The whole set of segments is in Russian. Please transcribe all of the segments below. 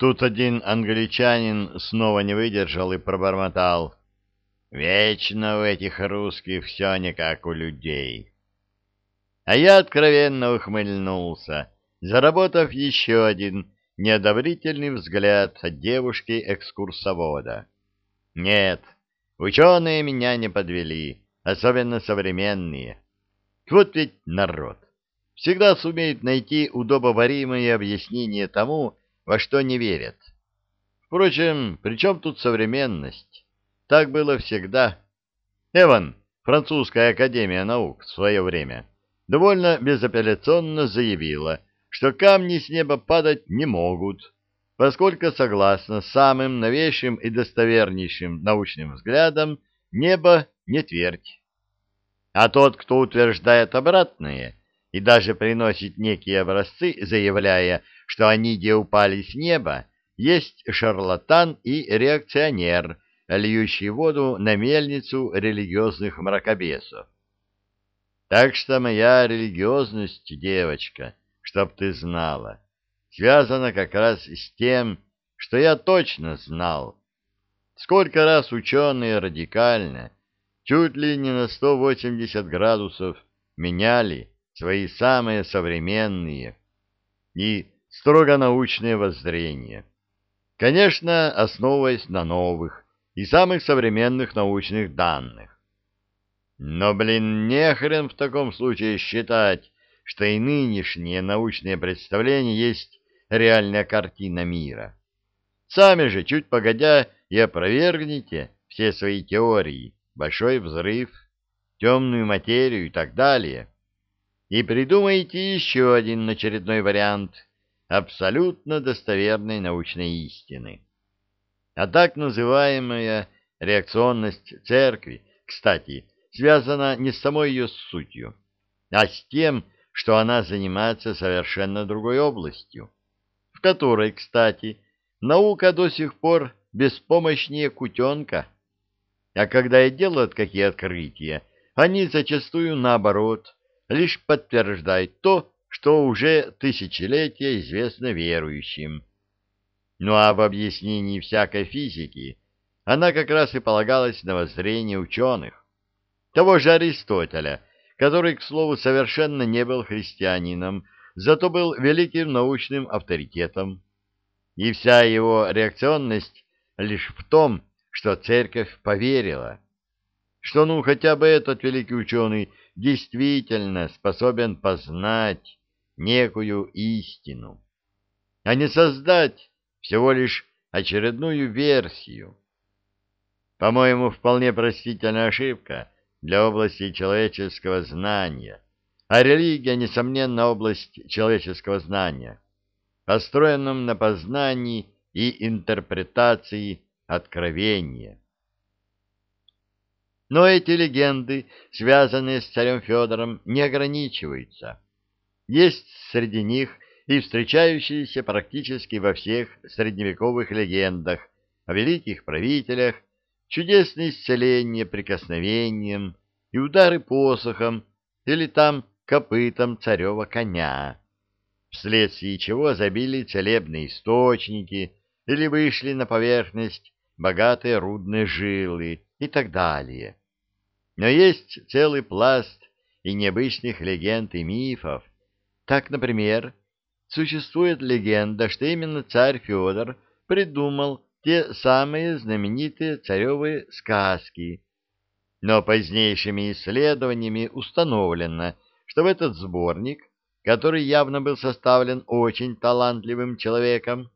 Тут один англичанин снова не выдержал и пробормотал. Вечно у этих русских все не как у людей. А я откровенно ухмыльнулся, заработав еще один неодобрительный взгляд от девушки-экскурсовода. Нет, ученые меня не подвели, особенно современные. Вот ведь народ всегда сумеет найти удобоваримое объяснение тому, во что не верят. Впрочем, при чем тут современность? Так было всегда. Эван, французская академия наук в свое время, довольно безапелляционно заявила, что камни с неба падать не могут, поскольку, согласно самым новейшим и достовернейшим научным взглядам, небо не твердь. А тот, кто утверждает обратное и даже приносит некие образцы, заявляя, что они где упали с неба, есть шарлатан и реакционер – льющий воду на мельницу религиозных мракобесов. Так что моя религиозность, девочка, чтоб ты знала, связана как раз с тем, что я точно знал. Сколько раз ученые радикально, чуть ли не на 180 градусов, меняли свои самые современные и строго научные воззрения. Конечно, основываясь на новых, и самых современных научных данных. Но, блин, нехрен в таком случае считать, что и нынешние научные представления есть реальная картина мира. Сами же, чуть погодя, и опровергните все свои теории, большой взрыв, темную материю и так далее, и придумайте еще один очередной вариант абсолютно достоверной научной истины. А так называемая реакционность церкви, кстати, связана не с самой ее сутью, а с тем, что она занимается совершенно другой областью, в которой, кстати, наука до сих пор беспомощнее кутенка. А когда и делают какие открытия, они зачастую, наоборот, лишь подтверждают то, что уже тысячелетия известно верующим, ну а в объяснении всякой физики она как раз и полагалась на воззрение ученых. Того же Аристотеля, который, к слову, совершенно не был христианином, зато был великим научным авторитетом. И вся его реакционность лишь в том, что церковь поверила, что ну хотя бы этот великий ученый действительно способен познать некую истину, а не создать всего лишь очередную версию. По-моему, вполне простительная ошибка для области человеческого знания, а религия, несомненно, область человеческого знания, построенном на познании и интерпретации откровения. Но эти легенды, связанные с царем Федором, не ограничиваются. Есть среди них и встречающиеся практически во всех средневековых легендах о великих правителях, чудесные исцеления прикосновением и удары посохом или там копытом царева коня, вследствие чего забили целебные источники или вышли на поверхность богатые рудные жилы и так далее. Но есть целый пласт и необычных легенд и мифов. Так, например, Существует легенда, что именно царь Федор придумал те самые знаменитые царевые сказки. Но позднейшими исследованиями установлено, что в этот сборник, который явно был составлен очень талантливым человеком,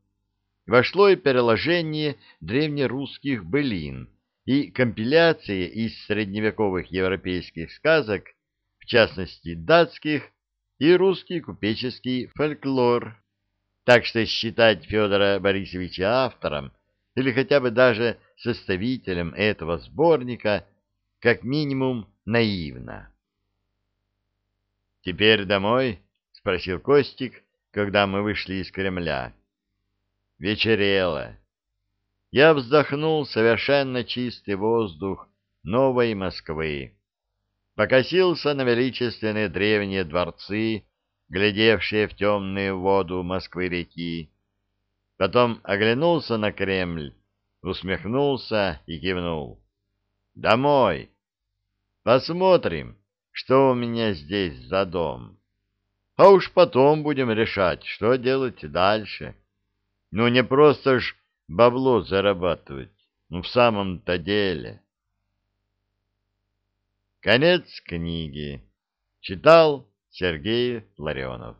вошло и переложение древнерусских былин и компиляция из средневековых европейских сказок, в частности датских, и русский купеческий фольклор. Так что считать Федора Борисовича автором или хотя бы даже составителем этого сборника как минимум наивно. «Теперь домой?» — спросил Костик, когда мы вышли из Кремля. Вечерело. Я вздохнул совершенно чистый воздух новой Москвы покосился на величественные древние дворцы, глядевшие в темную воду Москвы-реки. Потом оглянулся на Кремль, усмехнулся и кивнул. «Домой! Посмотрим, что у меня здесь за дом. А уж потом будем решать, что делать дальше. Ну, не просто ж бабло зарабатывать, ну, в самом-то деле». Конец книги. Читал Сергей Ларионов.